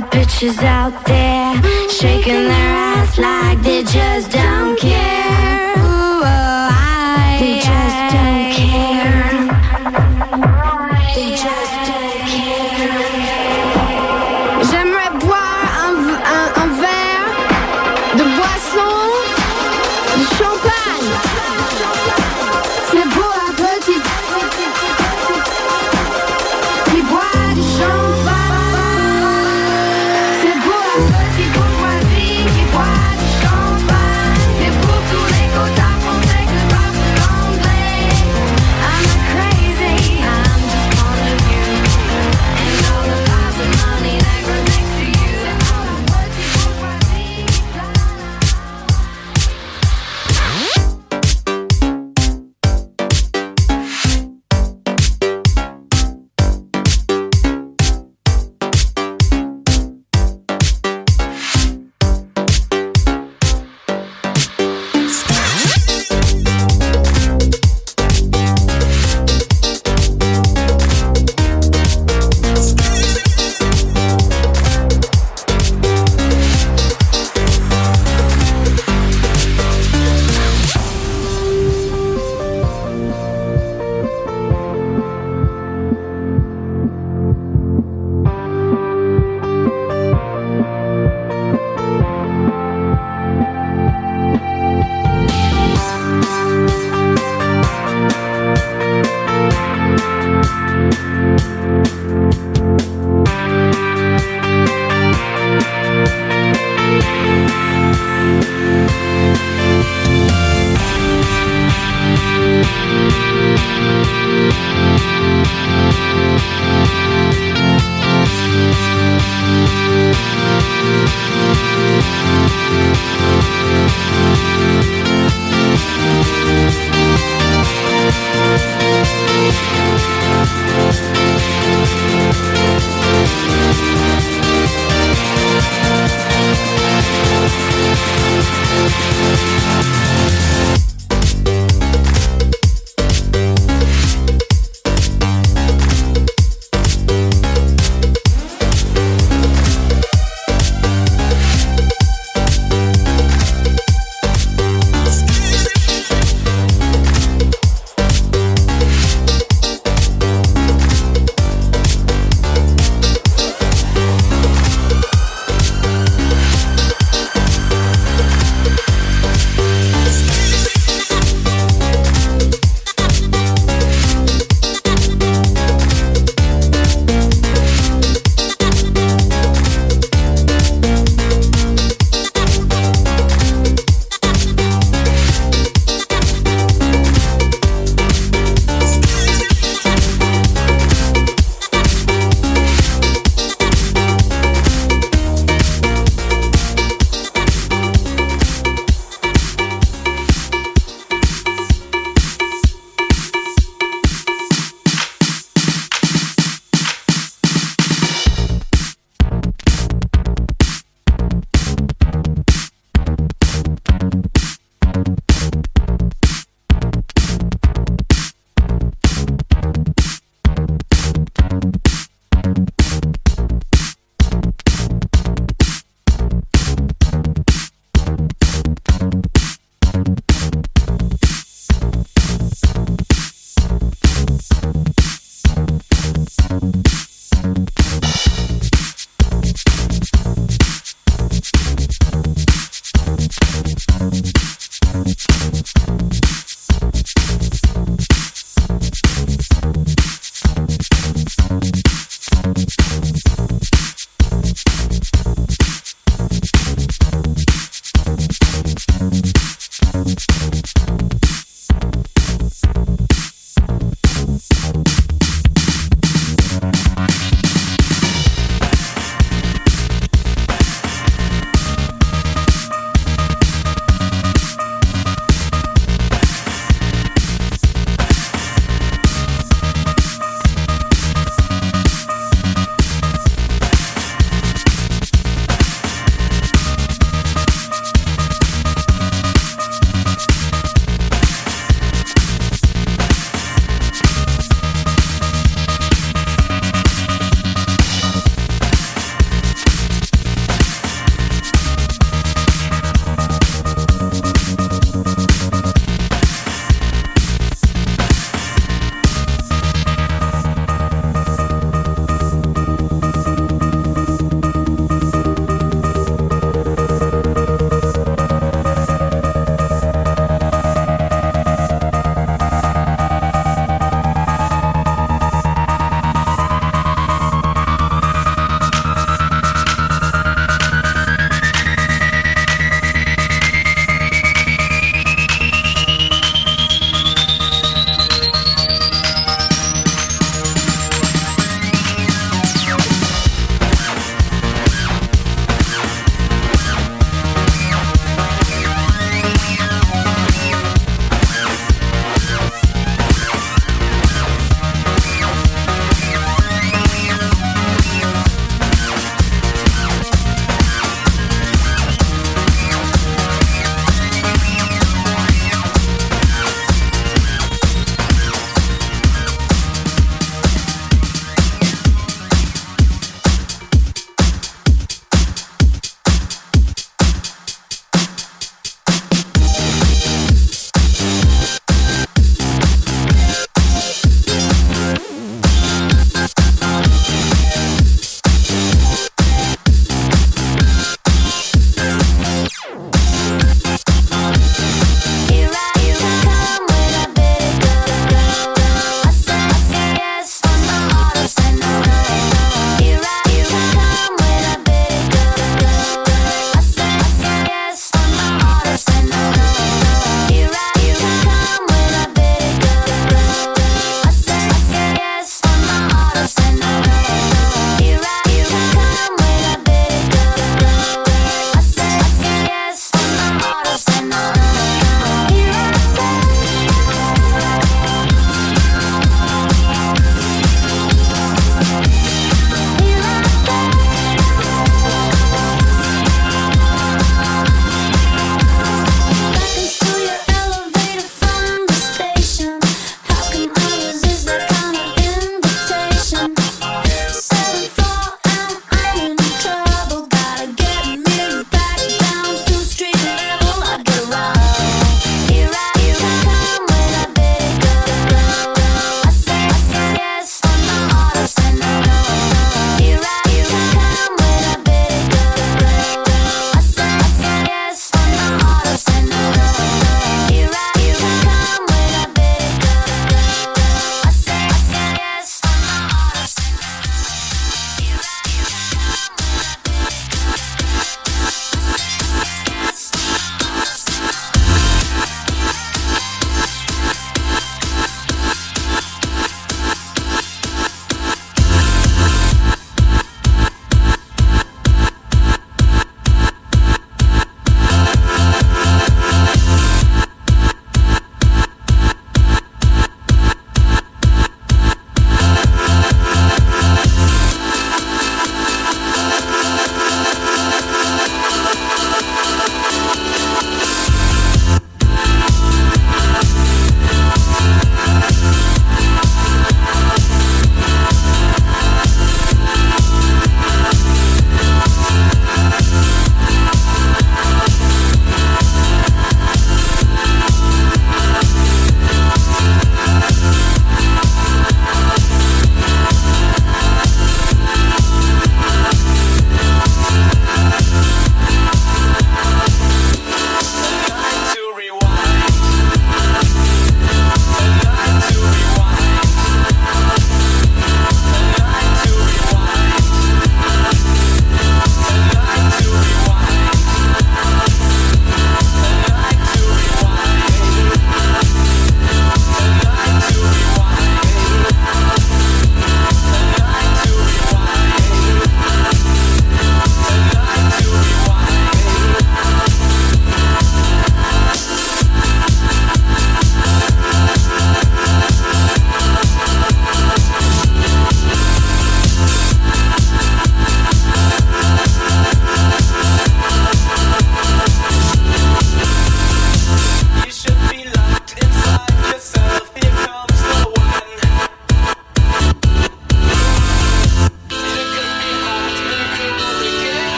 the bitches out there,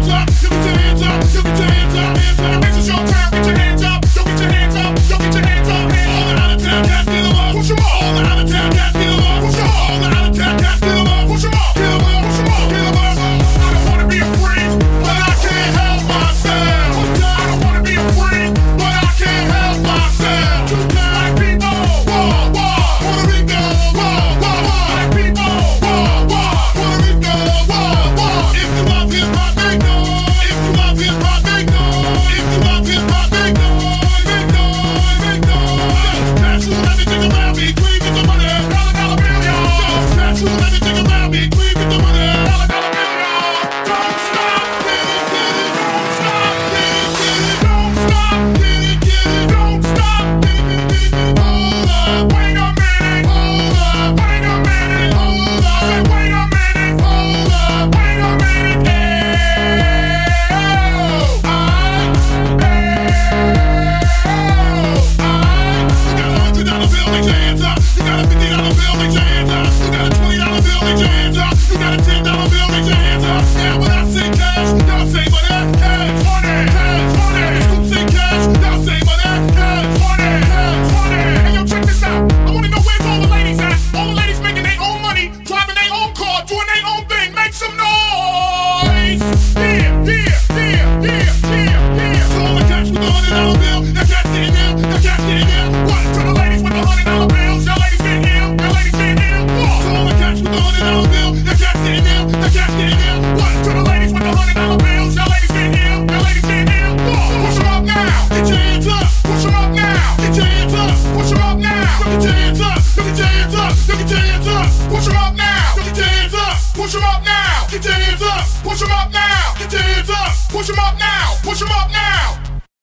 Push